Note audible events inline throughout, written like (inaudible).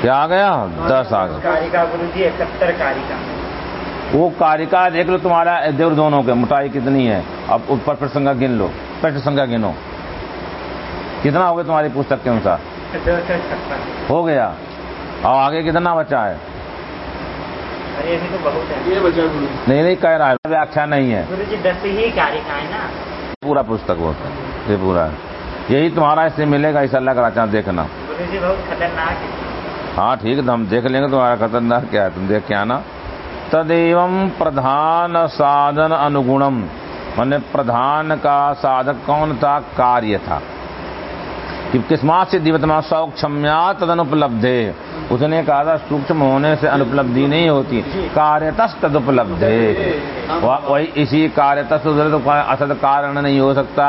क्या आ गया? दस आ गया। कारिका गुरु जी इकहत्तर कारिका। वो कारिका देख लो तुम्हारा देवर दोनों के मोटाई कितनी है? अब ऊपर पृष्ठ संख्या गिन लो पृष्ठ संख्या गिनो। कितना हो गया तुम्हारी पुस्तक के अनुसार? हो गया। और आगे कितना बचा है? अरे तो बहुत है। ये बचा नहीं नहीं कह रहा है व्याख्या नहीं है। गुरु जी दस ही कारिका है ना? पूरा पुस्तक वो ये पूरा है। यही तुम्हारा इससे मिलेगा इस अल्लाह का रचना देखना। गुरु जी बहुत खतरनाक है। हाँ ठीक है तो हम देख लेंगे तुम्हारा खतरनाक क्या है। तुम देख के आना। तदेव प्रधान साधन अनुगुणम मैंने प्रधान का साधक कौन था? कार्य था। कि किस्मा से दिवतमा सौक्षम्या तद अनुपलब्धे उसने कहा था सूक्ष्म होने से अनुपलब्धि नहीं होती कार्यतस तद उपलब्धे वही इसी कार्यतस तो असद कारण नहीं हो सकता।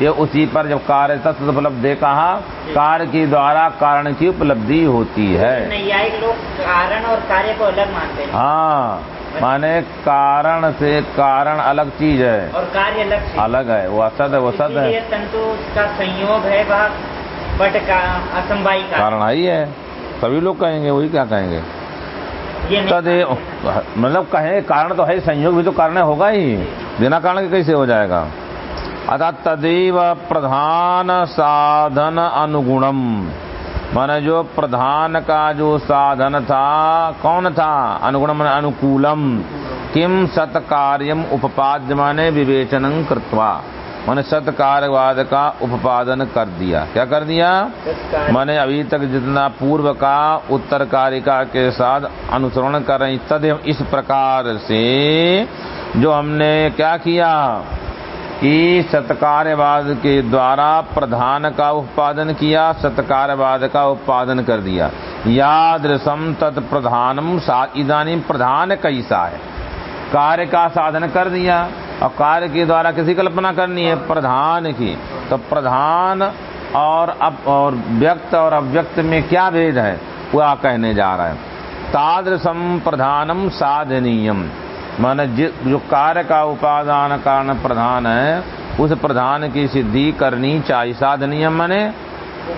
ये उसी पर जब कार्यतस उपलब्धे कहा कार्य के द्वारा कारण की उपलब्धि होती है। नैयायिक लोग कारण और कार्य को अलग मानते हैं। हाँ माने कारण से कारण अलग चीज़ है। और कार्य अलग अलग है वो असद है वो सद है। तंतु का संयोग है वह बट का कारण आई है। सभी लोग कहेंगे वही क्या कहेंगे? ये मतलब कहे कारण तो है संयोग भी तो कारण होगा ही। बिना कारण के कैसे हो जाएगा? अतः तदेव प्रधान साधन अनुगुणम। माने जो प्रधान का जो साधन था कौन था? अनुगुण माने अनुकूलम। किम सत्कार्यम उपपाद्य माने विवेचन कृत्वा। माने सत्कार्यवाद का उपादन कर दिया। क्या कर दिया? मैंने अभी तक जितना पूर्व का उत्तर कारिका के साथ अनुसरण कर रही तद इस प्रकार से जो हमने क्या किया कि सत्कार्यवाद के द्वारा प्रधान का उत्पादन किया सत्कार्यवाद का उत्पादन कर दिया। यादृशम तत्प्रधानम सा इदानी प्रधान कैसा है? कार्य का साधन कर दिया। और कार्य के द्वारा किसी कल्पना करनी है, प्रधान की। तो प्रधान और अब, और व्यक्त और अव्यक्त में क्या भेद है वह कहने जा रहा है। तादृशम प्रधानम साधनीयम माने जो कार्य का उपादान कारण प्रधान है, उस प्रधान की सिद्धि करनी चाहिए। साधनीय माने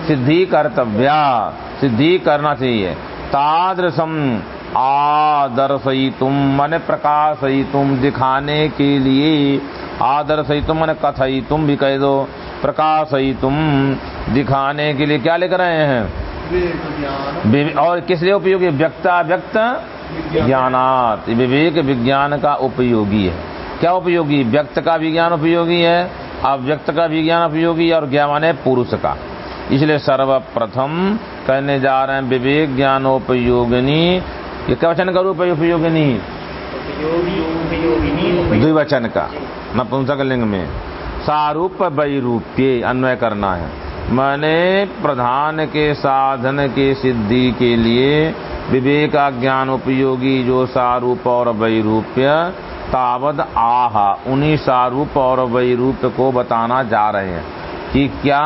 सिद्धि कर्तव्या, सिद्धि करना चाहिए। तादृशम आदर्शई तुम मन प्रकाशई तुम दिखाने के लिए आदर्शई तुम मन कथई तुम भी कह दो प्रकाशई तुम दिखाने के लिए क्या लिख रहे हैं? और किस लिए उपयोगी? व्यक्ता, व्यक्त, ज्ञानात। विवेक विज्ञान का उपयोगी है। क्या उपयोगी? व्यक्त का विज्ञान उपयोगी है, अव्यक्त का विज्ञान उपयोगी है, और ज्ञान है पुरुष का। इसलिए सर्वप्रथम कहने जा रहे हैं, विवेक ज्ञानोपयोगिनी ये क्या वचन का रूप है। उपयोगिनी उपयोगी उपयोगिनी उपयोगी। द्विवचन का। नपुंसक लिंग में सारूप वैरूप्य अन्वय करना है। मैंने प्रधान के साधन के सिद्धि के लिए विवेक ज्ञान उपयोगी जो सारूप और वैरूप्य तावद आहा उन्हीं सारूप और वैरूप्य को बताना जा रहे हैं कि क्या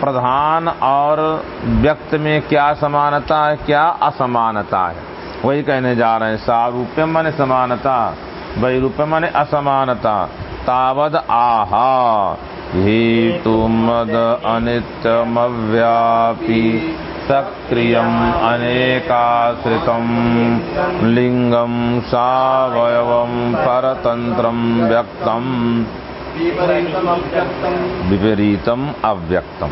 प्रधान और व्यक्त में क्या समानता है क्या असमानता है। वही कहने जा रहे हैं सारूप्य मन समानता वैरूप्य माने असमानता। तावद आहा, हेतु मद अनित्यमव्यापी, सक्रियम अनेकाश्रितम। लिंगम सावयवम परतंत्रम व्यक्तम। विपरीतम अव्यक्तम।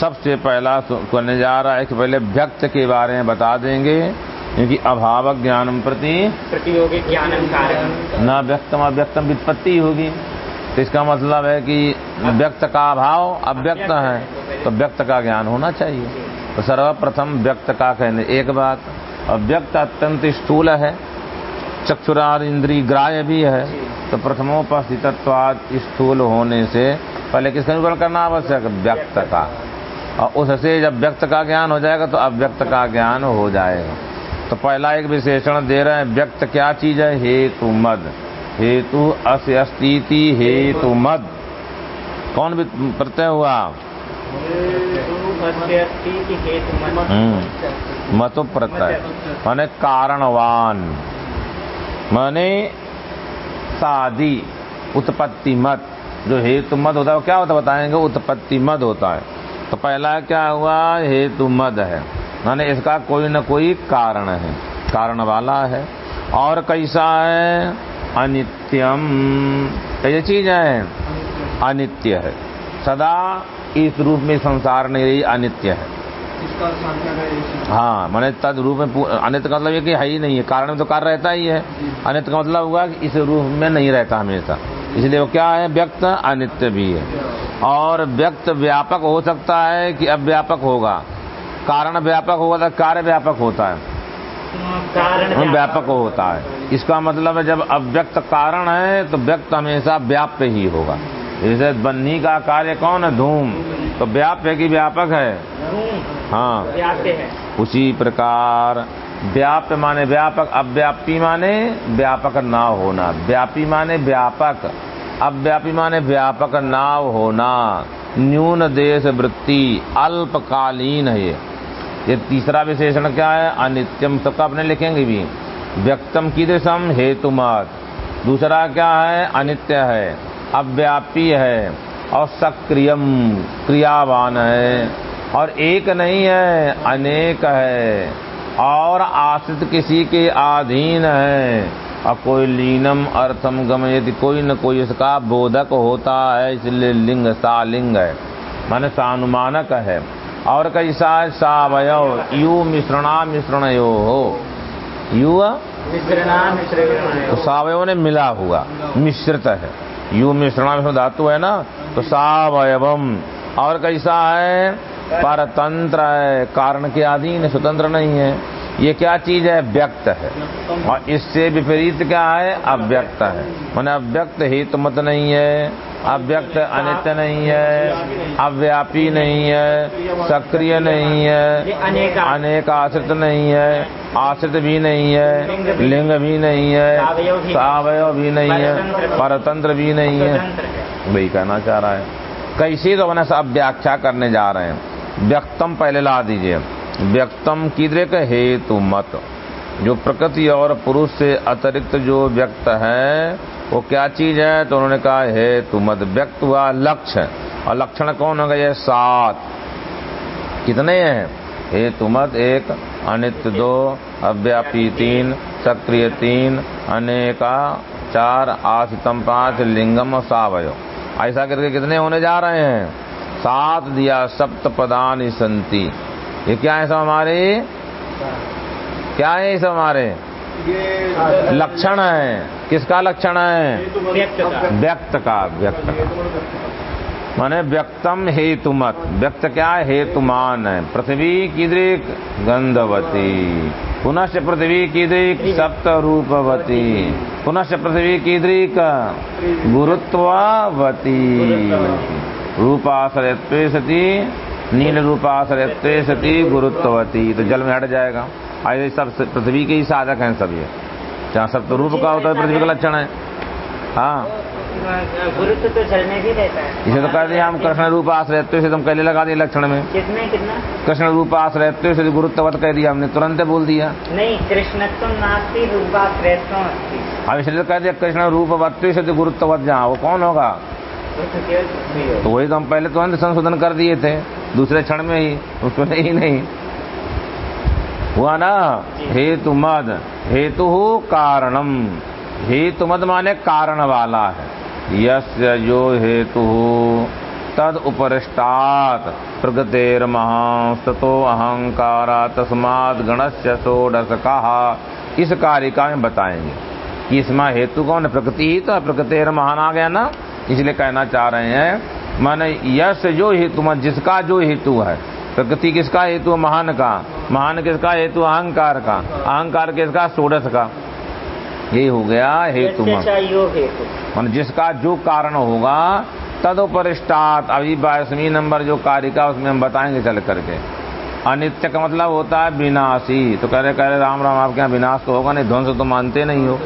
सबसे पहला करने जा रहा है कि पहले व्यक्त के बारे में बता देंगे। क्योंकि अभाव ज्ञान प्रति प्रतियोगी ज्ञानम कारण न व्यक्तम अव्यक्तम वित्पत्ति होगी। तो इसका मतलब है कि व्यक्त का अभाव अव्यक्त है तो व्यक्त का ज्ञान होना चाहिए। तो सर्वप्रथम व्यक्त का कहने एक बात और व्यक्त अत्यंत स्थूल है चक्षुरार इंद्री ग्राह्य भी है तो प्रथमोपस्थितत्वाद स्थूल होने से पहले किसका निरूपण करना आवश्यक? व्यक्त का। और उससे जब व्यक्त का ज्ञान हो जाएगा तो अव्यक्त का ज्ञान हो जाएगा। तो पहला एक विशेषण दे रहे हैं व्यक्त क्या चीज़ है? हेतु मद। हेतु अस्तिति हेतु मद। कौन भी प्रत्यय हुआ? मत हम्म, मतो प्रत्यय। माने कारणवान। माने शादी उत्पत्ति मत जो हेतु मद होता है वो क्या होता है बताएँगे? उत्पत्ति मद होता है। तो पहला क्या हुआ? हेतु मद है। माने इसका कोई न कोई कारण है। कारण वाला है। और कैसा है? अनित्यम। कैसी चीज़ है अनित्य है। सदा इस रूप में संसार नहीं रही अनित्य है। हाँ मैंने तद रूप में अनित्य का मतलब ये कि है ही नहीं है। कारण में तो कार्य रहता ही है। अनित्य का मतलब हुआ कि इस रूप में नहीं रहता हमेशा। इसलिए वो क्या है? व्यक्त अनित्य भी है। और व्यक्त व्यापक हो सकता है कि अब व्यापक होगा। कारण व्यापक होगा तो कार्य व्यापक होता है। कारण व्यापक। होता है। इसका मतलब है जब अव्यक्त कारण है तो व्यक्त हमेशा व्याप्य ही होगा। जैसे बन्ही का कार्य कौन है? धूम। तो व्याप्य कि व्यापक है। हाँ। उसी प्रकार व्याप्य माने व्यापक अव्यापी माने व्यापक ना होना। व्यापी माने व्यापक अव्यापी माने व्यापक ना होना। न्यून देश वृत्ति अल्पकालीन है ये तीसरा विशेषण क्या है? अनित्यम सबका अपने लिखेंगे भी। व्यक्तम की दृशम हेतु मत दूसरा क्या है? अनित्य है, अव्यापी है और सक्रियम क्रियावान है। और एक नहीं है, अनेक है। और आश्रित किसी के अधीन है। और कोई लीनम अर्थम गम, यदि कोई न कोई इसका बोधक होता है, इसलिए लिंग सालिंग है। माने सानुमानक है। और कैसा है सावयव यु मिश्रणा मिश्रणयो हो। यु मिश्रणा मिश्रण तो सावयव ने मिला हुआ मिश्रित है। यु मिश्रणा मिश्रण धातु है ना तो सावयवम। और कैसा है परतंत्र है कारण के अधीन है, स्वतंत्र नहीं है। ये क्या चीज़ है? व्यक्त है। और इससे विपरीत क्या है? अव्यक्त है। मैंने अव्यक्त हेतु मत नहीं है। अव्यक्त अनित्य नहीं है, अव्यापी नहीं है, सक्रिय नहीं है, अनेक आश्रित नहीं है, आश्रित भी नहीं है, लिंग भी नहीं है सावयव भी नहीं है, परतंत्र- भी नहीं है। वही कहना चाह रहा है। कैसे तो मैंने सब व्याख्या करने जा रहे हैं। व्यक्तम पहले ला दीजिए। व्यक्तम कीदृक हेतु मत। जो प्रकृति और पुरुष से अतिरिक्त जो व्यक्त है, वो क्या चीज़ है? तो उन्होंने कहा हे हेतु मत व्यक्त हुआ लक्ष्य और लक्षण कौन हो गए सात। कितने हैं? हेतु मत एक, अनित्य दो, अव्यापी तीन, सक्रिय तीन, अनेका चार, आशितम पाँच, लिंगम और सावय। ऐसा करके कितने होने जा रहे हैं? सात दिया सप्त प्रदान संति। ये क्या है सब हमारे? क्या है इस हमारे? लक्षण है। किसका लक्षण है? व्यक्त का व्यक्त का। माने व्यक्तम हेतुमत। व्यक्त क्या है? हेतुमान है। पृथ्वी कीदृक गंधवती। पुनश्च पृथ्वी कीदृक सप्त रूपवती पुनश्च पृथ्वी कीदृक गुरुत्ववती। रूपाश्रयत्वे सती नील रूपाश्रयत्वे सती गुरुत्ववती। तो जल में हट जाएगा। आइए सब पृथ्वी के ही साधक हैं सब ये। जहाँ सब तो रूप का होता है पृथ्वी का लक्षण है। हाँ। गुरुत्व तो जल में भी रहता है। इसे तो कह दिया हम कृष्ण रूप आश्रयत्व से तुम पहले लगा दिए लक्षण में? कितने कितना कृष्ण रूप आश्रयत्व से गुरुत्ववत कह दिया हमने तुरंत बोल दिया। नहीं कृष्णत्व नास्ति रूपाश्रयत्व इसलिए तो कह दिया कृष्ण रूप वत्व से गुरुत्ववत जहाँ वो कौन होगा? तो। तो वही तो हम पहले तुरंत संशोधन कर दिए थे। दूसरे क्षण में ही उसको नहीं नहीं। हुआ ना? हेतु मद। हेतु कारणम। हेतु मद माने कारण वाला है। यस्य जो हेतु हो तद उपरिष्टात। प्रगतेर महास्ततो अहंकारा तस्मात गणस्य षोडश कहा इस कारिका में बताएँगे कि इसमें हेतु कौन है? प्रकृति ही तो है, प्रकृतेर महान आ गया ना? इसलिए कहना चाह रहे हैं माने यश जो हेतु मत जिसका जो हेतु है। प्रकृति किसका हेतु है? महान का। महान किसका हेतु अहंकार का। अहंकार किसका? सोडस का। यही हो गया हेतु यो मान जिसका जो कारण होगा तदुपरिष्टात अभी बाईसवीं नंबर जो कारिका उसमें हम बताएँगे चल करके। अनित्य का मतलब होता है विनाशी। तो कह रहे कह रहे राम राम आपके यहाँ विनाश तो होगा नहीं ध्वंस तो मानते नहीं हो।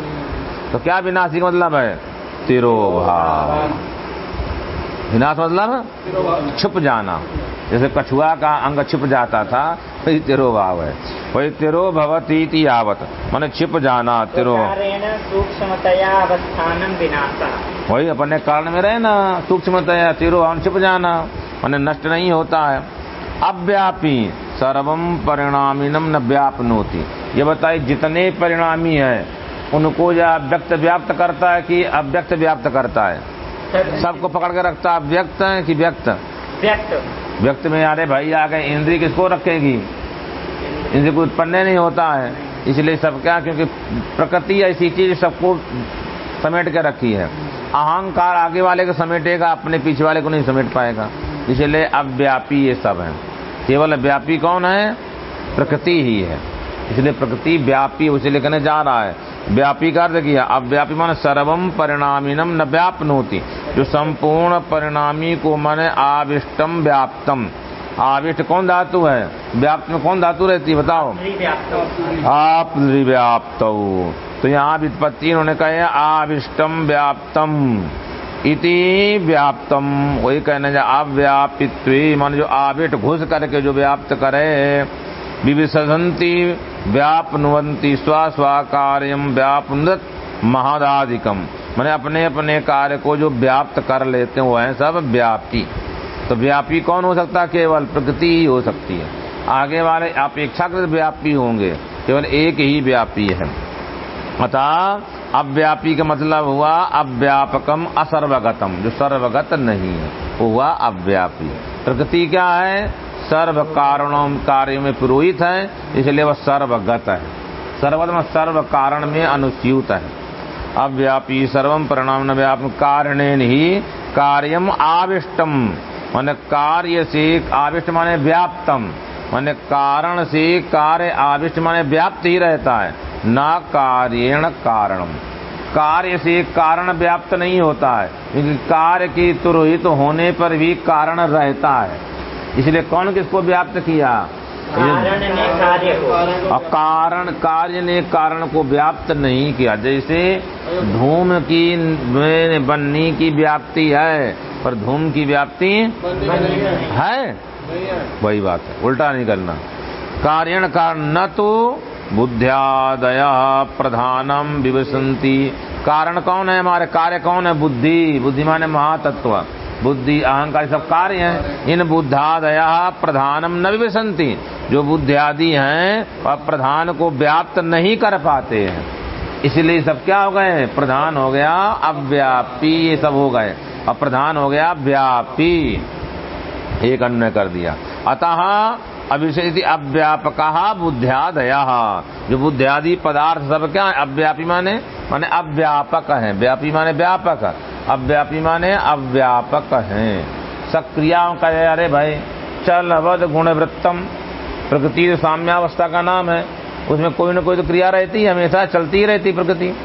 तो क्या विनाशी का मतलब है? तिरोभाव। विनाश मतलब? छुप जाना। जैसे कछुआ का अंग छिप जाता था वही तिरोभाव है। वही तिरो भवती आवत माने छिप जाना तिरो। वही अपने कारण में रहे ना सूक्ष्मतया तिरो छिप जाना। मैंने नष्ट नहीं होता है। अव्यापी सर्वम परिणामीनम न व्यापनोति। ये बताइए जितने परिणामी है उनको या व्यक्त व्याप्त करता है कि अव्यक्त व्याप्त करता है? सबको पकड़ के रखता। है व्यक्त है कि व्यक्त? व्यक्त। व्यक्त में अरे भाई आ गए इंद्री किसको रखेगी? इंद्री को उत्पन्न नहीं होता है। इसलिए सब क्या क्योंकि प्रकृति ऐसी चीज़ सबको समेट के रखी है। अहंकार आगे वाले को समेटेगा अपने पीछे वाले को नहीं समेट पाएगा। इसलिए अव्यापी ये सब है। केवल व्यापी कौन है? प्रकृति ही है। इसलिए प्रकृति व्यापी उसे लिखने जा रहा है। व्यापी का अर्थ किया अव्यापी मान सर्वम परिणामीनम न व्यापनोति। जो संपूर्ण परिणामी को माने आविष्टम व्याप्तम। आविष्ट कौन धातु है? व्याप्त में कौन धातु रहती है, बताओ। आप व्याप्त तो यहाँ व्युत्पत्ति इन्होंने कहे आविष्टम व्याप्तम। इति व्याप्तम। वही कहने जा, अव्यापित्व। मान जो आविष्ट घुस करके जो व्याप्त करे विविसंति व्यापनुवंती स्व स्व कार्यम महादाधिकम मैंने अपने अपने कार्य को जो व्याप्त कर लेते हैं, वो है सब व्यापी तो व्यापी कौन हो सकता? है केवल प्रकृति ही हो सकती है। आगे वाले अपेक्षाकृत व्यापी होंगे, केवल एक ही व्यापी है। अतः अव्यापी का मतलब हुआ अव्यापकम, असर्वगतम, जो सर्वगत नहीं है, वो हुआ अव्यापी प्रकृति क्या है? सर्व कारणों कार्य में पुरोहित है, इसलिए वह सर्वगत है। सर्वगत में सर्व कारण में अनुस्यूत है। अव्यापी सर्वम परिणाम व्याप कारण ही कार्यम आविष्टम मान कार्य से आविष्ट माने व्याप्तम। माने कारण से कार्य आविष्ट माने व्याप्त ही रहता है। न कार्यण कारणम कार्य से कारण व्याप्त नहीं होता है, क्योंकि कार्य की तुरहित होने पर भी कारण रहता है। इसलिए कौन किसको व्याप्त किया? कारण ने कार्य को। और कारण कार्य ने कारण को व्याप्त नहीं किया। जैसे धूम की में बन्नी की व्याप्ति है पर धूम की व्याप्ति है? वही बात है उल्टा नहीं करना। कार्यण कारण न तो बुद्ध्यादय प्रधानम विवसंती कारण कौन है हमारे? कार्य कौन है? बुद्धि। बुद्धि माने महातत्व। बुद्धि, अहंकार सब कार्य हैं। इन बुद्धादया प्रधानम न विवसंती जो बुद्धि आदि हैं और प्रधान को व्याप्त नहीं कर पाते हैं। इसलिए सब क्या हो गए प्रधान हो गया, अव्यापी, ये सब हो गए। और प्रधान हो गया, व्यापी। एक अन्य कर दिया। अतः अभिषेक अव्यापक बुद्ध्यादया। जो बुद्ध्यादि पदार्थ सब क्या है? अव्यापी माने? माने अव्यापक है। व्यापी माने व्यापक। अव्यापी माने अव्यापक है। सक्रियाओं का अरे भाई चल अवध गुण वृत्तम प्रकृति जो साम्यावस्था का नाम है, उसमें कोई न कोई तो क्रिया रहती है, हमेशा चलती रहती प्रकृति।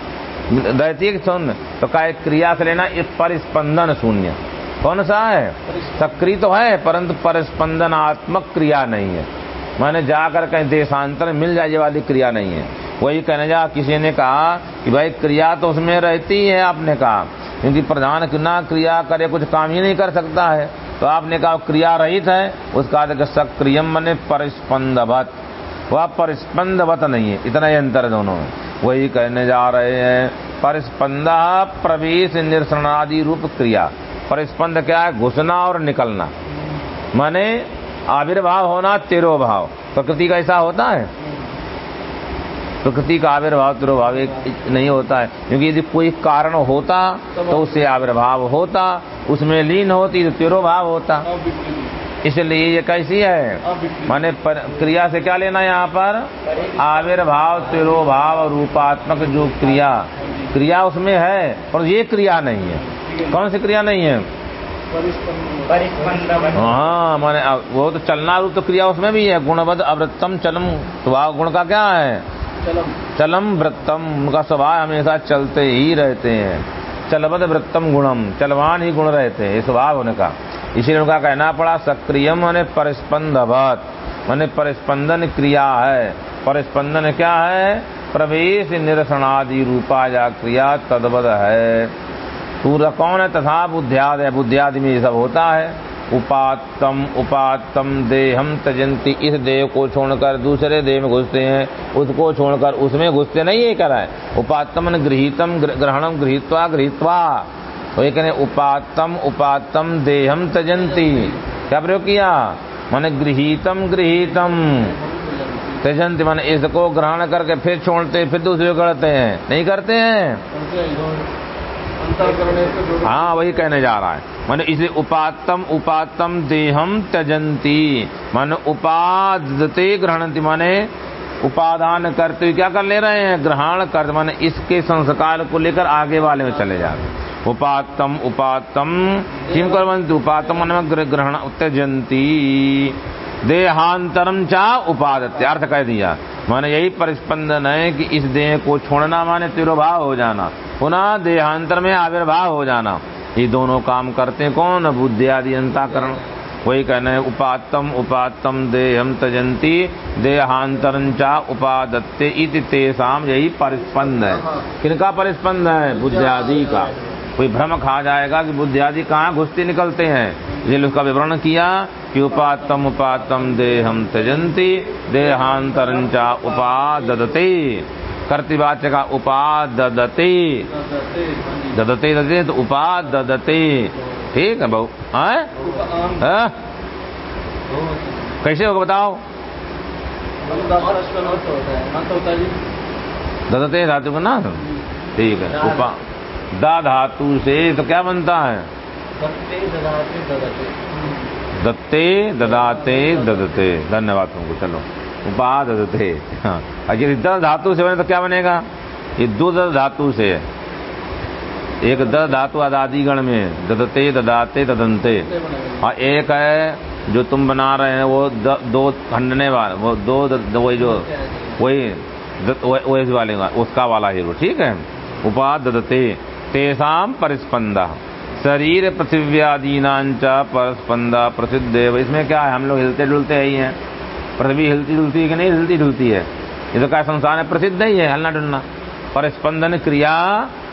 रहती है शून्य? तो का एक क्रिया से लेना इस पर स्पंदन शून्य। कौन सा है? सक्रिय तो है, परंतु परस्पंदनात्मक क्रिया नहीं है। मैंने जाकर कहीं देशांतर मिल जाए वाली क्रिया नहीं है। वही कहने जा, किसी ने कहा कि भाई क्रिया तो उसमें रहती है, आपने कहा। क्योंकि प्रधान ना क्रिया करे, कुछ काम ही नहीं कर सकता है। तो आपने कहा, क्रिया रहित है। उसका सक्रियम मने परस्पंदवत। वह परस्पंदवत नहीं है, इतना ही अंतर दोनों में। वही कहने जा रहे हैं, परस्पंद, प्रवेश, निरसनादि रूप क्रिया। परिस्पंद क्या है? घुसना और निकलना। माने आविर्भाव होना तिरोभाव। प्रकृति का ऐसा होता है? प्रकृति का आविर्भाव तिरोभाव नहीं होता है। क्योंकि यदि कोई कारण होता तो उससे आविर्भाव होता, उसमें लीन होती तो तिरोभाव होता। इसलिए ये कैसी है? माने क्रिया से क्या लेना यहाँ पर? आविर्भाव, तिरोभाव, रूपात्मक जो क्रिया। क्रिया उसमें है और ये क्रिया नहीं है। कौन सी क्रिया नहीं है? हाँ माने, वो तो चलना रूप तो क्रिया उसमें भी है। गुणवद अवृत्तम चलम स्वभाव गुण का क्या है? चलम। वृत्तम, उनका स्वभाव हमेशा चलते ही रहते हैं। चलवद वृत्तम गुणम, चलवान ही गुण रहते हैं स्वभाव उनका। इसीलिए उनका कहना पड़ा, सक्रियम माने परिस्पंदवत, माने परिस्पंदन क्रिया है। परिस्पंदन क्या है? प्रवेश निरसनादि रूपा या क्रिया तदवद है। सूर्य कौन है? तथा बुद्धियाद है बुद्धियादि में ये सब होता है। उपातम उपातम देहम तजंती इस देह को छोड़कर दूसरे देह में घुसते हैं। उसको छोड़कर उसमें घुसते नहीं ये करा है। उपातम गृहितम ग्रहणम गृहित्वा गृहित्वा। तो ये उपातम उपातम देहम तजंती क्या प्रयोग किया? मैंने गृहितम, गृहीतम। त्यजंती मैंने इसको ग्रहण करके फिर छोड़ते, फिर दूसरे करते हैं। नहीं करते हैं? हाँ वही कहने जा रहा है। माने इसे उपातम उपातम देहम त्यजंती। माने उपादते ग्रहणती। माने उपादान करते हुए क्या कर ले रहे हैं? ग्रहण कर, माने इसके संस्कार को लेकर आगे वाले में चले जा रहे उपातम उपातम किम करवंती उपातम माने ग्र- ग्रहण त्यजंती देहांतरम चा उपादत्य। अर्थ कह दिया। माने यही परिस्पंदन है कि इस देह को छोड़ना माने तिरोभाव हो जाना। पुनः देहांतर में आविर्भाव हो जाना। ये दोनों काम करते कौन? बुद्धि आदि अंताकरण। वही कहना उपातम उपातम देहम तजंती देहांतरं चा उपादत्ते इति तेसाम यही परिस्पंद है। किनका परिस्पंद है? बुद्धि आदि का। कोई भ्रम खा जाएगा कि बुद्धि आदि कहाँ घुसते निकलते हैं। इसलिए उसका विवरण किया कि उपातम उपातम देहम त्यजंती देहांतरं चा उपादते कर्तिवाच्य का उपादते ददते ददते तो उपादते ठीक है बहु? हैं? कैसे होगा बताओ? ददते धातु का ना? ठीक है। उपा दा धातु से तो क्या बनता है? दत्ते ददाते, ददते। धन्यवाद तुमको, चलो। उपा ददते हाँ। और यदि द धातु से बने तो क्या बनेगा? ये दो दस धातु से एक दस धातु आदादी गण में ददते ददाते ददंते। और एक है जो तुम बना रहे हैं वो द, दो खंडने वाला वो दो वही जो वही वही वाले उसका वाला हीरो ठीक है? उपा ददते तेसाम परिस्पंदा। शरीर पृथ्व्यादीनांच परस्पंदा प्रसिद्ध इसमें क्या है? हम लोग हिलते डुलते ही हैं। पृथ्वी हिलती डुलती है कि नहीं हिलती डुलती है? ये तो क्या संसार में प्रसिद्ध ही है, हलना डुलना। परस्पंदन क्रिया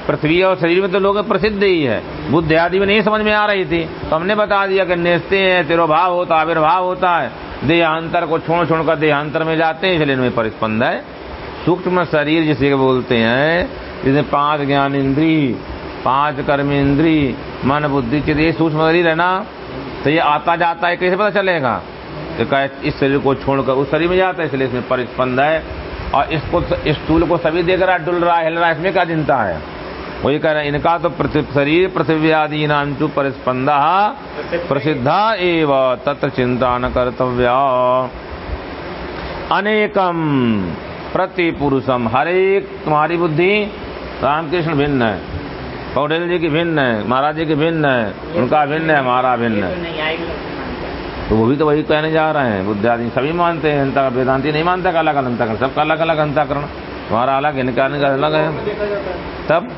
पृथ्वी और शरीर में तो लोग प्रसिद्ध ही है। बुद्ध आदि में नहीं समझ में आ रही थी। तो हमने बता दिया कि नेचते हैं, तिरोभाव होता है आविर्भाव होता है। देहांतर को छोड़ छोड़ कर देहांतर में जाते हैं, इसलिए इनमें परिस्पंद है। सूक्ष्म शरीर जिसे बोलते हैं जिसमें पाँच ज्ञान इंद्री पाँच कर्म इंद्री मन बुद्धि चित, ये सूक्ष्म शरीर है ना? तो ये आता जाता है, कैसे पता चलेगा? तो इस शरीर को छोड़कर उस शरीर में जाता है, इसलिए इसमें परिस्पंद है। और इसको इस स्थूल को सभी देख रहा डुल रहा हिल रहा इसमें क्या चिंता है? वही कह रहे हैं, इनका तो शरीर पृथ्वी आदि नामचु परिस्पंदा प्रसिद्धा एव तत्र चिंता न कर्तव्या। अनेकम प्रति पुरुषम हर एक तुम्हारी बुद्धि रामकृष्ण भिन्न है, पौडेल जी की भिन्न है, महाराज जी की भिन्न है, उनका भिन्न है, हमारा भिन्न है। तो वो भी तो वही कहने जा रहे हैं, बुद्ध आदि सभी मानते हैं अंतर वेदांति नहीं मानता अलग अलग अंतकरण, सबका अलग अलग अंतकरण। तुम्हारा अलग, इनका अलग है। तब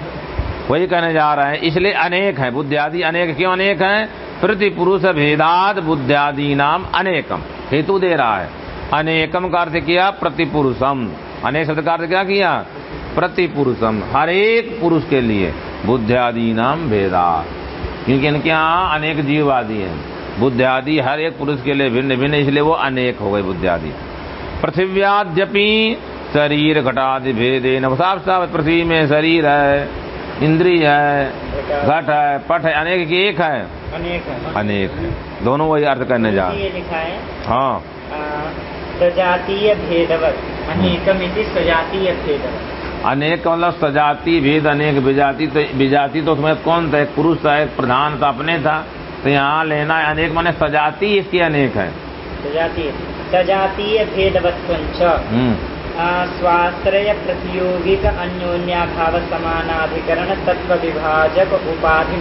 वही कहने जा रहे हैं, इसलिए अनेक है, बुद्ध आदि अनेक, क्यों अनेक है? प्रति पुरुष भेदाद बुद्ध आदि नाम अनेकम, हेतु दे रहा है। अनेकम का अर्थ किया प्रति पुरुषम। अनेक शब्द का अर्थ क्या किया? प्रति पुरुषम, हर एक पुरुष के लिए बुद्ध आदि नाम भेदाद। क्योंकि इनके यहाँ अनेक जीव आदि हैं। बुद्ध आदि हर एक पुरुष के लिए भिन्न भिन्न इसलिए वो अनेक हो गए बुद्ध आदि पृथ्व्याद्यपि शरीर घटादि भेदे न साफ़ साफ़ पृथ्वी में शरीर है इंद्रिय है घट है पट है अनेक की एक है। अनेक है। अनेक है। दोनों वही अर्थ करने जा रहे है। सजातीय भेदवत अनेकम सजातीय भेदवत। अनेक मतलब सजाति भेद अनेक विजाति तो विजाति तो उसमें कौन था? एक पुरुष था एक प्रधान था अपने था। तो यहाँ लेना है अनेक माने सजाति इसकी अनेक है। सजातीय सजातीय भेदवत्वंच। हम्म। स्वाश्रय प्रतियोगिक अन्योन्याभाव समानाधिकरण तत्व विभाजक उपाधि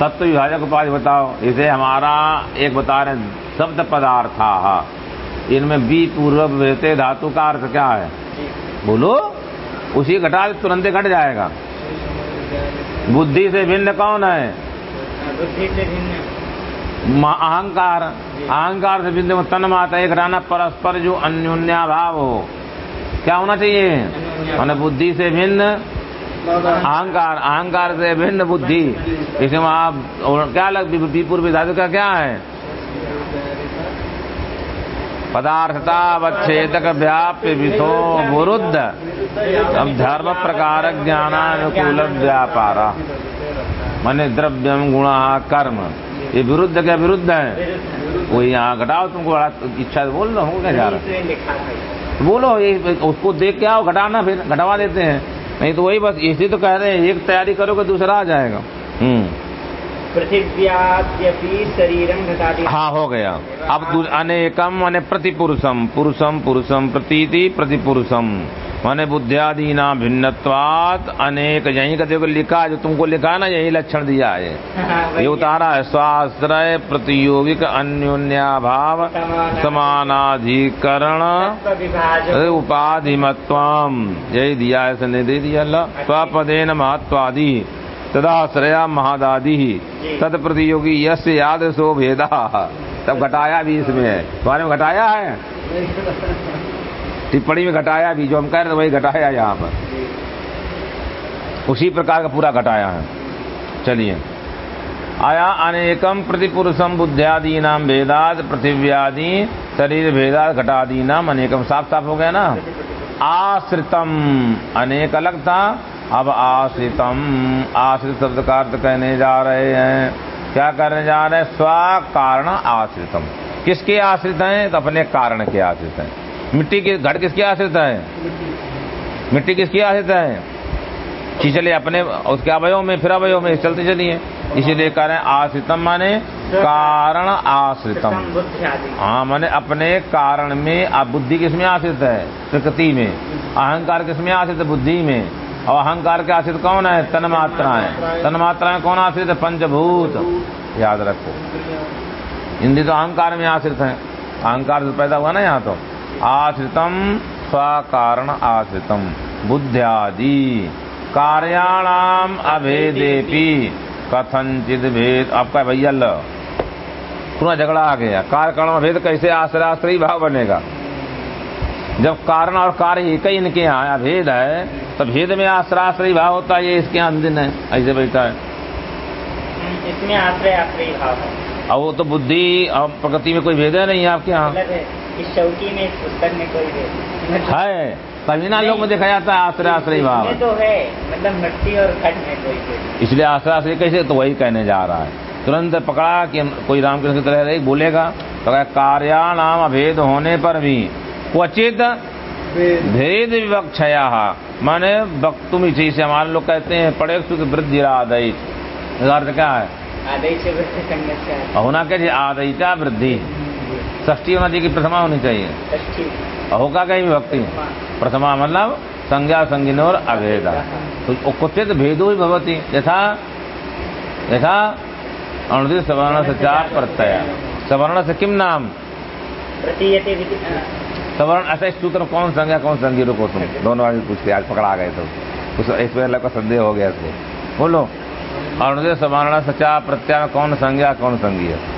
तत्व विभाजक उपाधि बताओ। इसे हमारा एक बता रहे शब्द पदार्थ। इनमें बी पूर्व रहते धातु का अर्थ क्या है? बोलो। उसी घटा तुरंत घट जाएगा। बुद्धि से भिन्न कौन है? अहंकार अहंकार से भिन्न तन माता एक रहना परस्पर जो अन्योन्याभाव हो। क्या होना चाहिए? मैंने बुद्धि से भिन्न? अहंकार अहंकार से भिन्न बुद्धि। इसमें आप क्या लग विपूर्व धातु का क्या है? पदार्थता अवच्छेदक व्याप्य विधो विरुद्ध अब धर्म प्रकार ज्ञानानुकूल व्यापार। माने द्रव्यम गुण कर्म। ये विरुद्ध क्या विरुद्ध है। कोई यहाँ घटाओ तुमको इच्छा बोल रहा हूँ क्या जा रहा है? बोलो ये उसको देख के आओ घटाना फिर घटवा देते हैं। नहीं तो वही बस इसी तो कह रहे हैं एक तैयारी करोगे दूसरा आ जाएगा। हम्म। शरीरम हाँ हो गया। अब अनेकम माने प्रतिपुरुषम पुरुषम पुरुषम प्रतीति प्रतिपुरुषम माने बुद्धियादि ना भिन्नत्वात अनेक यही का देखो लिखा जो तुमको लिखा है ना यही लक्षण दिया है। हाँ, ये उतारा है स्वाश्रय प्रतियोगिक अन्योन्याभाव समानाधिकरण। तत्व विभाजक अरे यही दिया है इसने दे दिया अल्लाह। स्वपदेन महत्वादि तदा श्रेया महादादि। तद प्रतियोगी यश याद सो भेदा। तब घटाया भी इसमें। है तुम्हारे में घटाया है? (laughs) टिप्पणी में घटाया भी, जो हम कह रहे थे वही घटाया यहाँ पर। उसी प्रकार का पूरा घटाया है। चलिए। आया अनेकम प्रतिपुरुषम बुद्धियादि नाम भेदाद, पृथिव्यादि शरीर भेदाद घटादि नाम अनेकम। साफ़ साफ़ हो गया ना? आश्रितम। अनेक अलग था। अब आश्रितम। आश्रित शब्द का अर्थ कहने जा रहे हैं। क्या करने जा रहे हैं? स्व कारण आश्रितम। किसके आश्रित हैं? तो अपने कारण के आश्रित हैं। मिट्टी के घट किसके आश्रित है? मिट्टी किसकी आश्रित है? चले अपने, उसके अवयव में, फिर अवयव में, चलते चलिए। इसीलिए कह रहे हैं, आश्रितम माने कारण आश्रितम। हाँ माने अपने कारण में बुद्धि किसमें आश्रित है? प्रकृति में। अहंकार किसमें आश्रित? है बुद्धि में। और अहंकार के आश्रित कौन है? तन मात्रा है तन मात्रा में कौन आश्रित है? पंचभूत। याद रखो। हिंदी तो अहंकार में आश्रित है। अहंकार से पैदा हुआ ना यहाँ तो। आश्रितम स्वकारण आश्रितम। बुद्ध्यादि। कार्याणाम अभेदेपी कथनचित भेद। आपका भैया ल पूरा झगड़ा आ गया? कार्य कारण भेद कैसे? आश्रय भाव बनेगा। जब कारण और कार्य एक ही इनके यहाँ भेद है तो भेद में आश्रय भाव होता है ये इसके यहाँ अंदिन है ऐसे बैठा है। इसमें आश्रय आश्रय भाव है। और वो तो बुद्धि और प्रकृति में कोई भेद है नहीं आपके यहाँ? इस चौकी में इस पुस्तक में कोई है। कभी ना लोग में देखा जाता है आश्रय आश्रय भाव तो है मतलब मिट्टी और घट में कोई भेद इसलिए आश्रय आश्रय कैसे तो वही कहने जा रहा है। तुरंत पकड़ा कि कोई रामकृष्ण की तरह रही बोलेगा। तो कार्याणाम अभेद होने पर भी क्वचित भेद। विवक्षया। माने वक्तुम इसी से हमारे लोग कहते हैं पड़े सुख वृद्धि आदयित अर्थ क्या है? होना क्या आदयिता वृद्धि। षष्ठी होना चाहिए कि प्रथमा होनी चाहिए। और होगा कहीं विभक्ति प्रथमा मतलब संज्ञा संगिनोर अभेदा। तो क्वचित भेदो ही भवती। यथा यथा अनुदित सवर्ण से चार प्रत्यय सवर्ण से किम नाम सवर्ण ऐसा इस सूत्र कौन संज्ञा कौन संगी रुको तुम? दोनों आदमी पूछ के आज पकड़ा गए तो। उस इस पर का संदेह हो गया इसको। बोलो। अनुदय सवर्ण सचा प्रत्यय में कौन संज्ञा कौन है से संज्ञा? से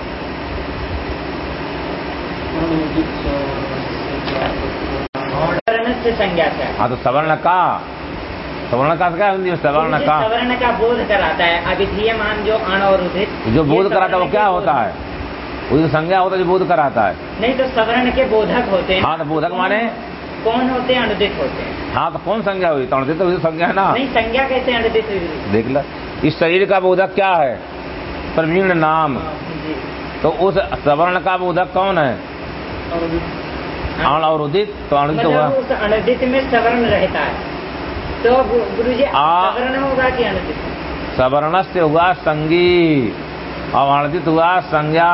हाँ तो सवर्ण का सवर्ण का क्या हिंदी सवर्ण का सवर्ण का बोध कराता है। अविधीयमान जो अण और उदित जो बोध कराता है वो क्या होता है? वो जो संज्ञा होता है जो बोध कराता है। नहीं तो सवर्ण के बोधक होते हैं। हाँ तो बोधक माने? कौन होते हैं? अनुदित होते हैं। हाँ तो कौन संज्ञा हुई? तो अनुदित हुई संज्ञा है ना? नहीं संज्ञा कैसे अनुदित हुई? देख लो। इस शरीर का बोधक क्या है? प्रवीण नाम। तो उस सवर्ण का बोधक कौन है? अण और उदित तो अनुदित हुआ। मतलब उस अनुदित में सवर्ण रहता है। तो गुरु जी सवर्ण होगा कि अनुदित? सवर्ण से हुआ संगी और अनुदित हुआ संज्ञा।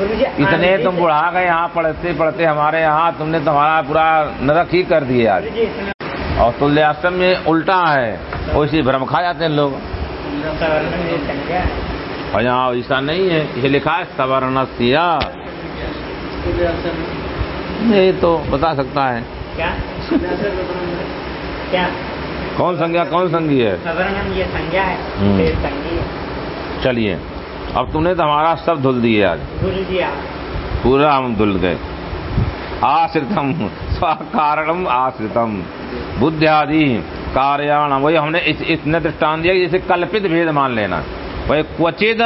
इतने तुम बुढ़ा गए यहाँ पढ़ते पढ़ते हमारे यहाँ तुमने तुम्हारा पूरा नरक ही कर दिया आज। और तुल्याश्रम में उल्टा है वैसे भ्रम खा जाते हैं लोग। और यहाँ ऐसा नहीं है इसे लिखा है सवर्ण ये तो बता सकता है। क्या? क्या? कौन संज्ञा? कौन संगी है? सवर्णम ये संज्ञा है। हम्म। संगी है। चलिए। अब तुमने तो हमारा सब धुल दिए आज। जी आप पूरा हम धुल गए। आश्रितम स्वकारणम आश्रितम। बुद्धियादि कार्याण वही हमने इस, इतने दृष्टान दिया जैसे कल्पित भेद मान लेना। वही क्वचित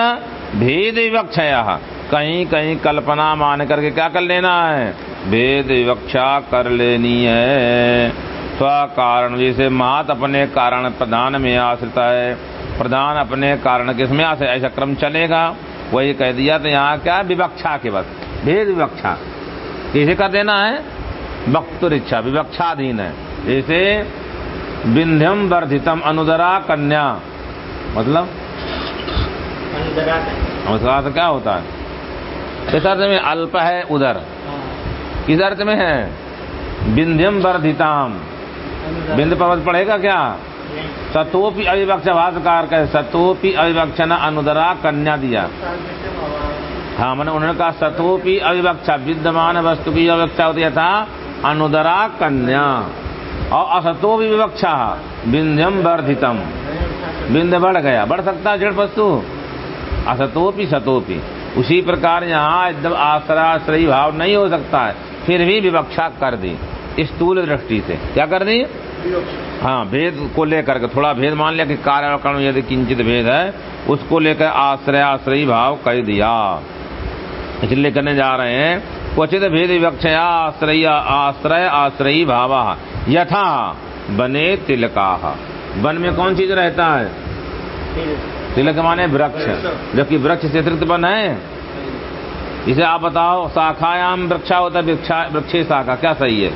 भेद विवक्षय। कहीं कहीं कल्पना मान करके क्या कर लेना है? भेद विवक्षा कर लेनी है। स्व कारण जैसे महत अपने कारण प्रधान में आश्रित है। प्रधान अपने कारण किसमें आश्रित ऐसा क्रम चलेगा। वही कह दिया तो यहाँ क्या है? विवक्षा के बस भेद विवक्षा। किसे कर देना है। वक्तुर इच्छा विवक्षाधीन है। जैसे विंध्यम वर्धितम अनुदरा कन्या। मतलब? अनुदरा क्या होता है? इस अर्थ में अल्प है उधर किस अर्थ में है? विंध्यम वर्धिताम। बिंद पर्वत पढ़ेगा क्या? सतोपि अविवक्ष भाषकार का सतोपि अविवक्षण अनुदरा कन्या दिया। हाँ मैंने उन्होंने कहा सतोपि अविवक्षा विद्यमान वस्तु की अविवक्षा होती था अनुदरा कन्या। और असतो भी विवक्षा विंध्यम वर्धितम। बिंद बढ़ गया। बढ़ सकता है जड़ वस्तु? असतोपि सतोपि उसी प्रकार यहाँ एकदम आश्राश्रयी भाव नहीं हो सकता है। फिर भी विवक्षा कर दी, इस स्थूल दृष्टि से। क्या कर दी? हाँ भेद को लेकर के, थोड़ा भेद मान लिया कि कार्य और कर्म यदि किंचित भेद है, उसको लेकर आश्रय आश्रयी भाव कह दिया। इसलिए करने जा रहे हैं, क्वचित भेद विवक्षया आश्रय आश्रय आश्रयी भाव, यथा बने तिलका। वन में कौन चीज़ रहता है? तिलक माने वृक्ष जबकि वृक्ष से अतिरिक्त वन है। इसे आप बताओ शाखायाम वृक्षा होता है वृक्षे शाखा क्या सही है?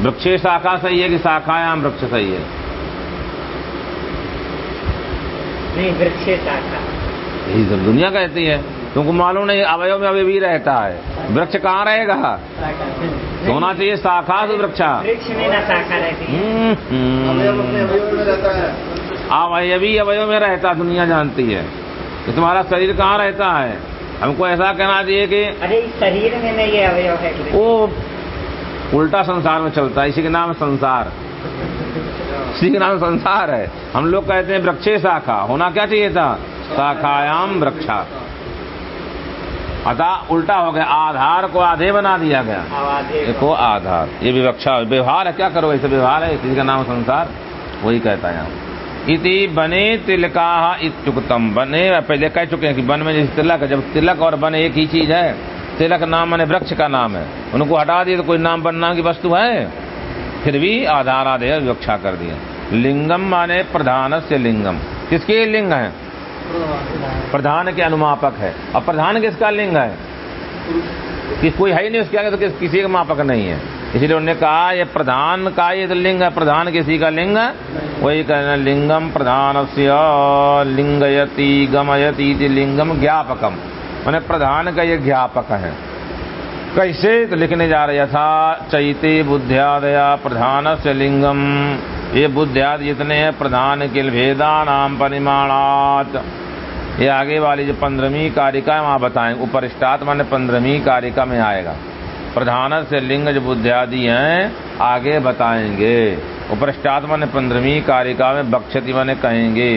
वृक्षे शाखा सही है कि शाखायाम वृक्ष सही है? नहीं वृक्षे शाखा। यही सब दुनिया कहती है। तुमको मालूम नहीं अवयव में अवयव ही रहता है। वृक्ष कहाँ रहेगा? होना चाहिए शाखा से वृक्षा। वृक्ष में ना शाखा रहती है। हम्म, अवयव अपने। में रहता अवयवी में रहता दुनिया जानती है। कि तुम्हारा शरीर कहाँ रहता है? हमको ऐसा कहना चाहिए कि अरे शरीर में नहीं ये अवयव है वो उल्टा संसार में चलता है इसी के नाम संसार। इसी के नाम संसार है। हम लोग कहते हैं वृक्षे शाखा। होना क्या चाहिए था? शाखायाम वृक्षा। अतः उल्टा हो गया आधार को आधे बना दिया गया। देखो आधार। ये विवक्षा व्यवहार है क्या करो? ऐसे व्यवहार है किसी का नाम संसार। वही कहता है यहाँ। इति बने तिलका इत्युक्तम। बने, पहले कह चुके हैं कि वन में जैसे तिलक जब तिलक और बन एक ही चीज़ है, तिलक नाम माने वृक्ष का नाम है। उनको हटा दिए तो कोई नाम बन नाम की वस्तु है? फिर भी आधार आधे विवक्षा कर दिया लिंगम माने प्रधान से लिंगम। किसके लिंग है? प्रधान के अनुमापक है। और प्रधान किसका लिंग है? कि कोई है ही नहीं उसके आगे तो किसी का मापक नहीं है। इसलिए उन्होंने कहा, ये प्रधान का, ये तो लिंग है, प्रधान किसी का लिंग है? वही कहना, लिंगम प्रधान से लिंगयति, गमयति लिंगम ज्ञापकम। मैंने प्रधान का ये ज्ञापक है। कैसे? तो लिखने जा रहे था चैते बुद्ध्यादया प्रधान से लिंगम। ये बुद्ध्याद जितने हैं, प्रधान के भेदा नाम परिमाणात। ये आगे वाली जो पंद्रहवीं कारिका है, वहाँ बताएँ स्टार्ट माने पंद्रहवीं कारिका में आएगा। प्रधान से लिंग जो बुद्धियादि हैं, आगे बताएँगे। स्टार्ट माने पंद्रहवीं कारिका में बक्षति माने कहेंगे।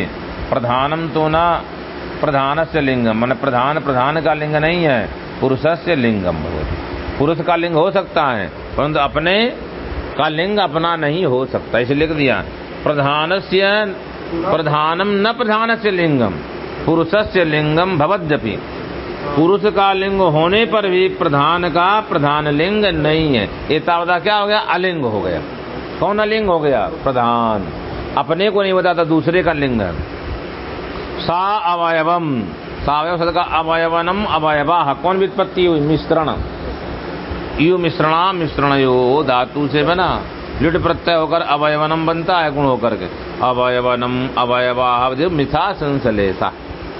प्रधानम तो ना प्रधान से लिंगम, माने प्रधान प्रधान का लिंग नहीं है पुरुष से लिंगम पुरुष का लिंग हो सकता है, परंतु अपने का लिंग अपना नहीं हो सकता, इसे लिख दिया। प्रधान से प्रधानम न प्रधान से लिंगम पुरुष से लिंगम भवद्यपि। पुरुष का लिंग होने पर भी प्रधान का प्रधान लिंग नहीं है। एतावता क्या हो गया? अलिंग हो गया। कौन अलिंग हो गया? प्रधान। अपने को नहीं बताता, दूसरे का लिंग है। सा अवयवम। सावयव शब्द का अवयवनम अवयवा कौन व्युत्पत्ति हुई? मिश्रण। यु मिश्रणा मिश्रण यो धातु से बना लिट प्रत्यय होकर अवयवनम बनता है, गुण होकर के। अवयवनम अवयवा मिथा संसलेसा।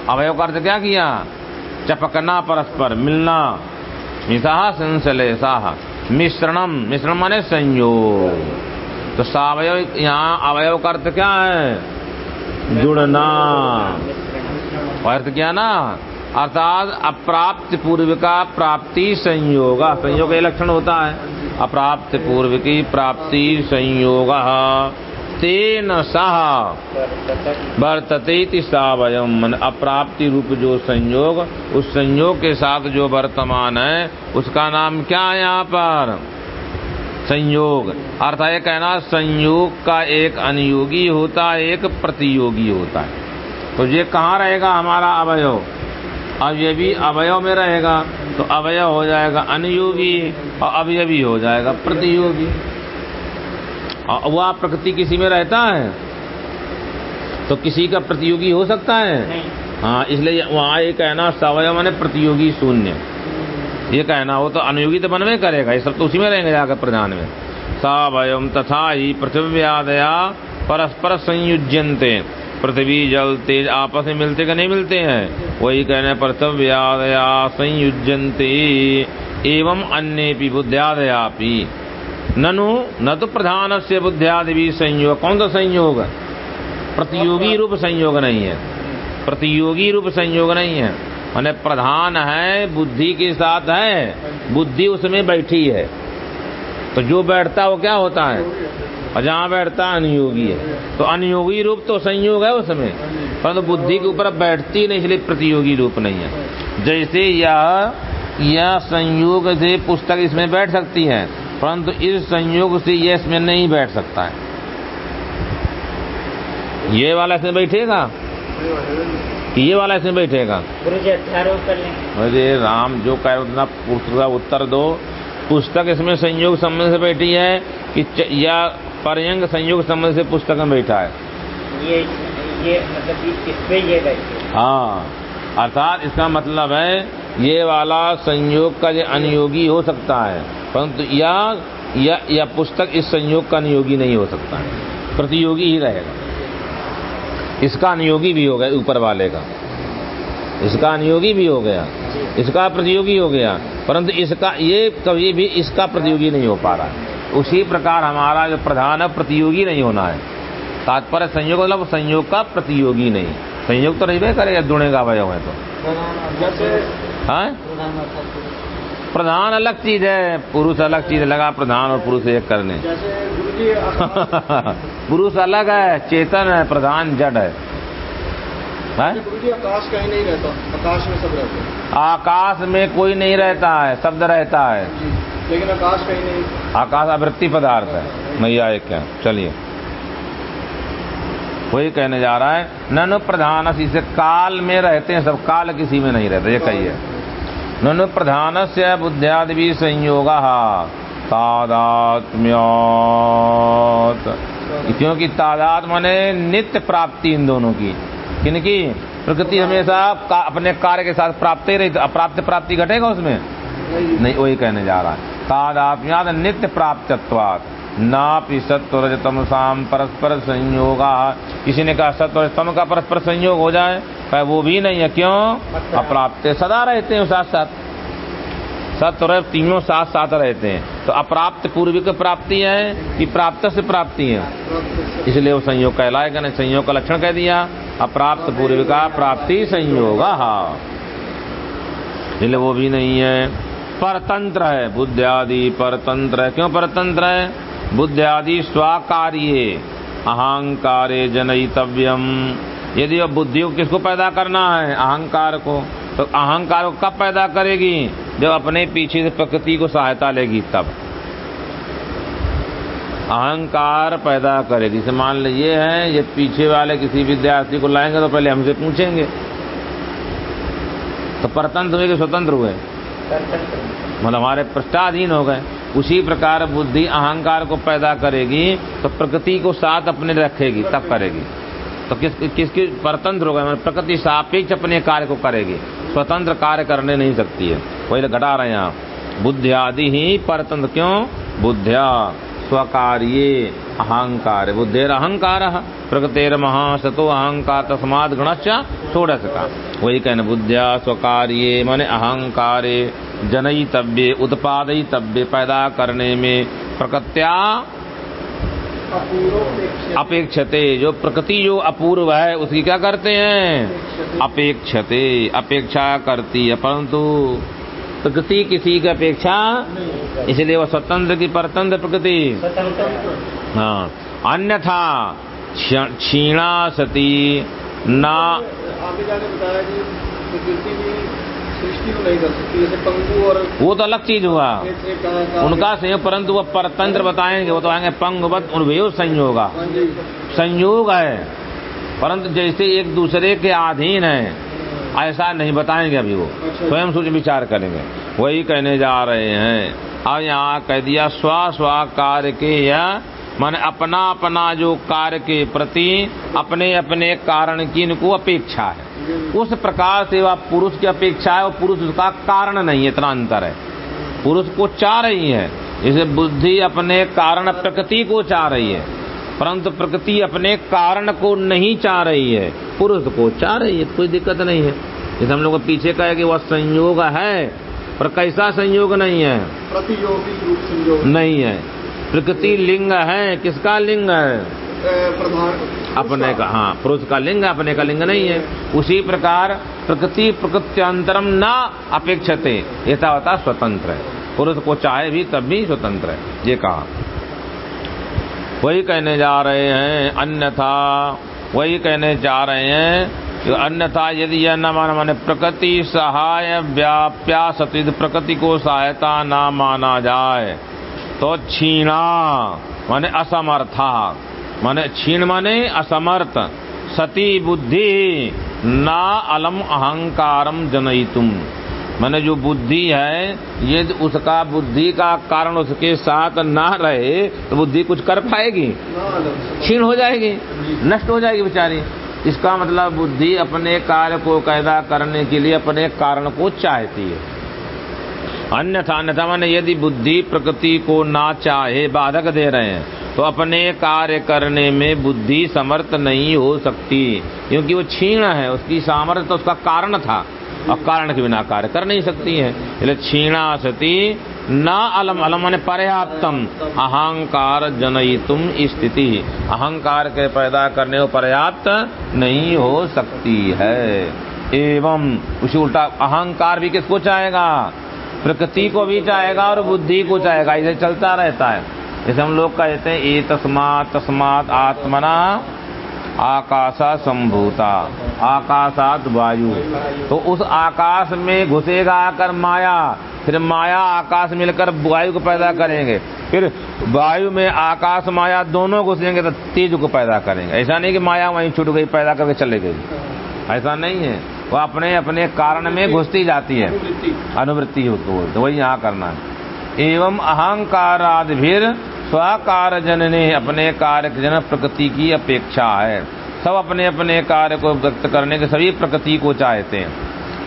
अवयव का अर्थ क्या किया? चपकना परस्पर, मिलना। मिथा संसलेसा मिश्रणम मिश्रण माने संयोग। तो सावयव यहाँ अवयव का अर्थ क्या है? जुड़ना। अर्थ क्या ना? अर्थात अप्राप्त पूर्व का प्राप्ति संयोग। संयोग लक्षण होता है। अप्राप्त पूर्व की प्राप्ति संयोग। तेन सह। वर्तते सावयम मन अप्राप्ति रूप जो संयोग, उस संयोग के साथ जो वर्तमान है, उसका नाम क्या है यहाँ पर? संयोग। अर्थात ये कहना, संयोग का एक अनुयोगी होता है, एक प्रतियोगी होता है। तो ये कहाँ रहेगा हमारा अवयव? अब ये भी अवयव में रहेगा तो अवयव हो जाएगा अनुयोगी और अवयवी हो जाएगा प्रतियोगी। वह प्रकृति किसी में रहता है तो किसी का प्रतियोगी हो सकता है। नहीं। हाँ इसलिए वहाँ ये कहना सवय माने प्रतियोगी शून्य। ये कहना हो तो अनुयोगी तो बनवे करेगा ये सब तो उसी में रहेंगे जाकर प्रधान में। सवयम तथा ही पृथ्व्यादया परस्पर संयुज्यंते पृथ्वी जल तेज आपस में मिलते का नहीं मिलते हैं? वही कहने पृथ्व्यादया संयुज्यंते एवं अन्य बुद्ध्यादयापि। ननु न तो प्रधान से बुद्ध्यादि संयोग। कौन सा संयोग? प्रतियोगी रूप संयोग नहीं है। प्रतियोगी रूप संयोग नहीं है। मैंने प्रधान है, बुद्धि के साथ है, बुद्धि उसमें बैठी है। तो जो बैठता वो क्या होता है? और जहाँ बैठता अनुयोगी है। तो अनुयोगी रूप तो संयोग है उसमें। परंतु तो बुद्धि के ऊपर बैठती नहीं, इसलिए प्रतियोगी रूप नहीं है। जैसे यह संयोग से पुस्तक इसमें बैठ सकती है। परंतु इस संयोग से यह इसमें नहीं बैठ सकता है। ये वाला इसमें बैठेगा? ये वाला इसमें बैठेगा? अरे राम जो कह उतना का उत्तर दो। पुस्तक इसमें संयोग संबंध से बैठी है कि या पर्यंग संयोग संबंध से पुस्तक में बैठा है। ये ये मतलब इस पे ये हाँ अर्थात इसका मतलब है ये वाला संयोग का जो अनुयोगी हो सकता है। परंतु या या, या पुस्तक इस संयोग का अनुयोगी नहीं हो सकता है। प्रतियोगी ही रहेगा। इसका अनुयोगी भी हो गया ऊपर वाले का। इसका अनुयोगी भी हो गया। इसका प्रतियोगी हो गया। परंतु इसका ये कभी भी इसका प्रतियोगी नहीं हो पा रहा है। उसी प्रकार हमारा जो प्रधान है प्रतियोगी नहीं होना है। तात्पर्य संयोग मतलब संयोग का प्रतियोगी नहीं। संयोग तो नहीं करेगा जुड़ेगा वह तो। हाँ? प्रधान अलग चीज़ है पुरुष अलग चीज़ लगा प्रधान और पुरुष एक करने। (laughs) पुरुष अलग है चेतन है प्रधान जड़ है। हैं? आकाश कहीं नहीं रहता आकाश में सब रहते हैं। आकाश में कोई नहीं रहता है शब्द रहता है। लेकिन आकाश कहीं नहीं। आकाश आवृत्ति पदार्थ है। मैया एक क्या चलिए। वही कहने जा रहा है ननु प्रधान इसे काल में रहते हैं सब काल किसी में नहीं रहते ये कहिए। ननु प्रधान से बुद्धियादि भी संयोग। तादात्म्यात। क्योंकि तादात माने नित्य प्राप्ति इन दोनों की। किनकी? प्रकृति हमेशा का, अपने कार्य के साथ प्राप्त ही रहती अप्राप्त प्राप्ति घटेगा उसमें? नहीं। नहीं वही कहने जा रहा है। तादात्म्याद नित्य प्राप्तत्वात्। नापि सत्व रजतम साम परस्पर संयोगा किसी ने कहा सत्व रजतम का परस्पर संयोग हो जाए, कहे, वो भी नहीं है, क्यों? अप्राप्त सदा रहते हैं साथ साथ रज तीनों साथ साथ रहते हैं। तो अप्राप्त पूर्विक प्राप्ति है कि प्राप्त से प्राप्ति है। इसलिए वो संयोग कहलाएगा, नहीं संयोग का लक्षण कह दिया। अप्राप्त पूर्विका प्राप्ति संयोग। इसलिए वो भी नहीं है। परतंत्र है बुद्धि आदि परतंत्र है। क्यों परतंत्र है? बुद्धि आदि स्वाकार्य। अहंकारे जनयितव्यम। यदि वह बुद्धि को किसको पैदा करना है? अहंकार को। तो अहंकार को कब पैदा करेगी? जब अपने पीछे से प्रकृति को सहायता लेगी तब। अहंकार पैदा करेगी जैसे मान लीजिए है ये पीछे वाले किसी विद्यार्थी को लाएँगे तो पहले हमसे पूछेंगे। तो परतंत्र हुए कि स्वतंत्र हुए? मतलब हमारे पृष्ठाधीन हो गए। उसी प्रकार बुद्धि अहंकार को पैदा करेगी तो प्रकृति को साथ अपने रखेगी, तब करेगी। तो किस, किसकी परतंत्र होगा? मतलब प्रकृति सापेक्ष अपने कार्य को करेगी। स्वतंत्र कार्य करने नहीं सकती है। वही घटा रहे हैं यहाँ। बुद्धि आदि ही परतंत्र क्यों? बुद्धिया स्वकार्ये अहंकार। बुद्धेर अहंकार, प्रकृतेर महासतो अहंकार तस्माद गणश्च षोडश का वही कहने, बुद्धिया स्वकार्ये, माने अहंकारे। जनयितव्य उत्पादयितव्य पैदा करने में प्रकृत्या अपेक्षते। जो प्रकृति जो अपूर्व है उसकी क्या करते हैं? अपेक्षते। अपेक्षा करती है परंतु प्रकृति किसी की अपेक्षा इसलिए वह स्वतंत्र की परतंत्र प्रकृति। हाँ। अन्यथा क्षण- सती ना आगे जाके बताया कि प्रकृति भी वो तो अलग चीज़ हुआ। उनका संयोग परंतु वह परतंत्र बताएँगे वो तो आएँगे पंगवत उन्वयो संयोगा संयोग है। परंतु जैसे एक दूसरे के अधीन है ऐसा नहीं बताएँगे अभी वो। अच्छा। स्वयं सोच विचार करेंगे। वही कहने जा रहे हैं। अब यहाँ कह दिया स्व स्व कार्य के या माने अपना अपना जो कार्य के प्रति अपने अपने कारण की इनको अपेक्षा है। उस प्रकार से वह पुरुष की अपेक्षा है और पुरुष उसका कारण नहीं है इतना अंतर है। पुरुष को चाह रही है जैसे बुद्धि अपने कारण प्रकृति को चाह रही है परंतु प्रकृति अपने कारण को नहीं चाह रही है पुरुष को चाह रही है कोई दिक्कत नहीं है। जैसे हम लोग पीछे कहे कि वह संयोग है पर कैसा संयोग नहीं है? प्रतियोगी रूप संयोग। नहीं है। प्रकृति लिंग है किसका लिंग है? प्रधान अपने का हाँ पुरुष का लिंग अपने का लिंग नहीं है। उसी प्रकार प्रकृति प्रकृत्यंतरम न अपेक्षते यथावता स्वतंत्र है। पुरुष को चाहे भी तब भी स्वतंत्र है ये कहा। वही कहने जा रहे हैं अन्यथा वही कहने जा रहे हैं कि अन्यथा यदि यह न माना माने प्रकृति सहाय व्याप्या सतिद प्रकृति को सहायता न माना जाए तो छीणा माने असमर्था। माने छीण माने असमर्थ। सती बुद्धि ना अलम अहंकारम तुम मैंने जो बुद्धि है, ये उसका बुद्धि का कारण उसके साथ ना रहे तो बुद्धि कुछ कर पाएगी। क्षीण हो जाएगी, नष्ट हो जाएगी बेचारी। इसका मतलब बुद्धि अपने कार्य को कैदा करने के लिए अपने कारण को चाहती है। अन्यथा अन्यथा मैंने यदि बुद्धि प्रकृति को ना चाहे, बाधक दे रहे हैं तो अपने कार्य करने में बुद्धि समर्थ नहीं हो सकती, क्योंकि वो क्षीण है, उसकी सामर्थ्य तो उसका कारण था, और कारण के बिना कार्य कर नहीं सकती है। इसलिए क्षीणा सती न अलम अलम माने पर्याप्तम, अहंकार जनयितुम स्थिति। अहंकार के पैदा करने को पर्याप्त नहीं हो सकती है। एवं, उसी उल्टा, अहंकार भी किसको चाहेगा? प्रकृति को भी चाहेगा और बुद्धि को चाहेगा, इसे चलता रहता है। जैसे हम लोग कहते हैं ए तस्मात तस्मात आत्मना आकाशा संभूता आकाशात वायु। तो उस आकाश में घुसेगा आकर माया, फिर माया आकाश मिलकर वायु को पैदा करेंगे। फिर वायु में आकाश, माया दोनों घुसेंगे तो तेज को पैदा करेंगे। ऐसा नहीं कि माया वहीं छूट गई, पैदा करके चले गई। ऐसा नहीं है। वो अपने अपने कारण में घुसती जाती है। अनुवृत्ति उसको बोलते वही यहाँ करना है। एवं अहंकाराद फिर स्वाकार जन ने अपने कार्य जन प्रकृति की अपेक्षा है। सब अपने अपने कार्य को व्यक्त करने के सभी प्रकृति को चाहते हैं।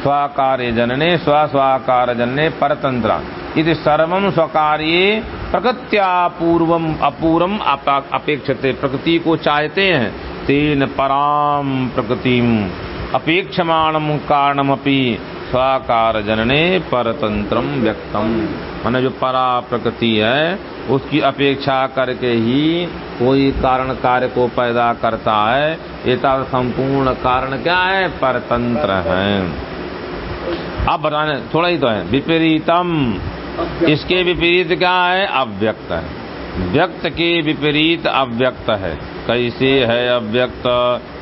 स्वाकार्य जन ने स्व स्वाकार जन ने परतंत्र। इति सर्वम स्वकार्य प्रकृत्या पूर्वम अपूर्वम अपेक्षते, प्रकृति को चाहते हैं। तेन पराम प्रकृतिम अपेक्षमाणम कारणमपि स्वाकार जनने परतंत्रम व्यक्तम। माने जो परा प्रकृति है उसकी अपेक्षा करके ही कोई कारण कार्य को पैदा करता है। ये संपूर्ण कारण क्या है? परतंत्र है। अब बताने, थोड़ा ही तो है। विपरीतम। इसके विपरीत क्या है? अव्यक्त है। व्यक्त के विपरीत अव्यक्त है। कैसे है अव्यक्त?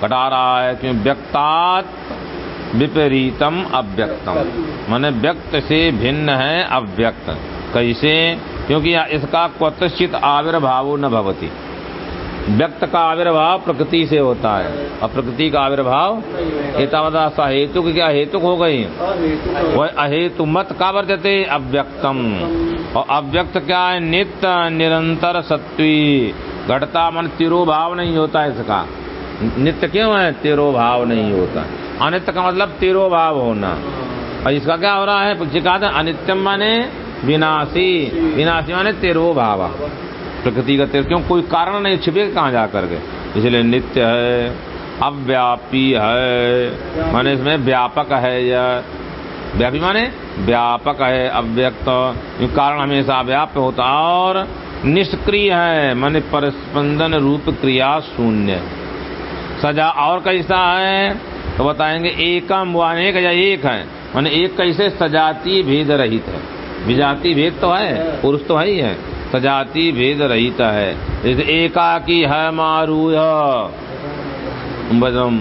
घटा रहा है क्यों? व्यक्तात विपरीतम अव्यक्तम। माने व्यक्त से भिन्न है अव्यक्त। कैसे? क्योंकि इसका क्वचित आविर्भाव न भवती। व्यक्त का आविर्भाव प्रकृति से होता है। और प्रकृति का आविर्भाव एतावता सहेतु क्या हेतुक हो गई वह अहेतु मत का वर्जते अव्यक्तम। और अव्यक्त क्या है? नित्य, निरंतर, सत्वी। घटता मन तिरोभाव नहीं होता इसका। नित्य क्यों है? तिरोभाव नहीं होता। अनित्य का मतलब तिरोभाव होना। और इसका क्या हो रहा है? था अनित्यम माने विनाशी। विनाशी माने तिरो भाव। प्रकृति का तेर क्यों? कोई कारण नहीं, छिपे कहाँ जा करके इसलिए नित्य है, अव्यापी है। माने इसमें व्यापक है यह व्यापी माने व्यापक है, अव्यक्त। कारण हमेशा व्याप्त होता और निष्क्रिय है, माने परस्पंदन रूप क्रिया शून्य। सजा और कैसा है? तो बताएँगे, एकम वो अनेक या एक है। माने एक कैसे सजाती भेद रहित है। विजाति भेद तो है, पुरुष तो है ही है। सजाति भेद रहित है। जैसे एकाकी है मारू बजम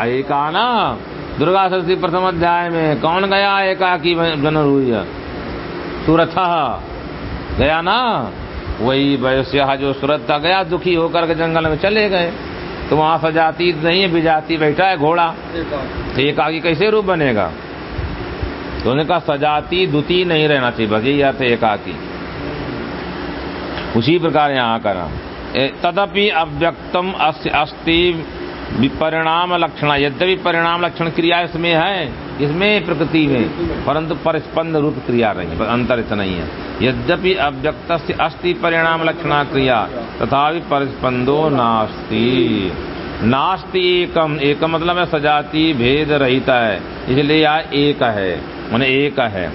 एका ना? दुर्गा सरस्वती प्रथम अध्याय में, कौन गया एकाकी जन हुई सूरथ। गया ना? वही वैश्य जो सूरत था, गया, दुखी होकर के जंगल में चले गए। तो वहाँ सजाती नहीं है बिजाती बैठा है घोड़ा। तो एक आगे कैसे रूप बनेगा? तो उन्होंने कहा सजाती दुती नहीं रहना चाहिए यही अर्थ एकाकी उसी प्रकार यहाँ करा तदपि अव्यक्तम अस्ति परिणाम लक्षण। यद्यपि परिणाम लक्षण क्रिया इसमें है इसमें प्रकृति में, परंतु परस्पंद रूप क्रिया नहीं है अंतर इतना ही है। यद्यपि अव्यक्त से अस्ति परिणाम लक्षणा क्रिया तथा परस्पंदो नास्ति। नास्ति एकम, एक मतलब है सजाती भेद रहता है, इसलिए यह एक है, मैंने एक है।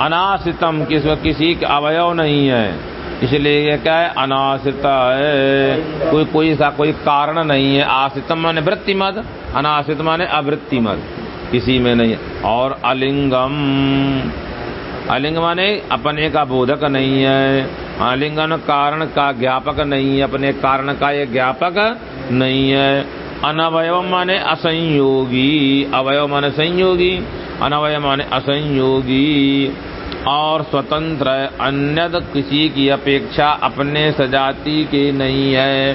अनाशितम किस, किसी का अवयव नहीं है, इसलिए ये क्या है? अनाश्रिता है। कोई कोई सा कोई कारण नहीं है। आश्रितम माने वृत्ति मद अनाश्रित माने अवृत्ति मद किसी में नहीं। और अलिंगम। अलिंग माने अपने का बोधक नहीं है। अलिंगन कारण का ज्ञापक नहीं है। अपने कारण का ये ज्ञापक नहीं है। अनवयव माने असंयोगी। अवयव माने संयोगी। अनवय माने असंयोगी। और स्वतंत्र अन्य किसी की अपेक्षा अपने सजाति के नहीं है।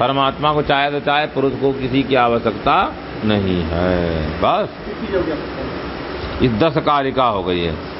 परमात्मा को चाहे तो चाहे, पुरुष को किसी की आवश्यकता नहीं है। बस। इस दस कारिका हो गई है।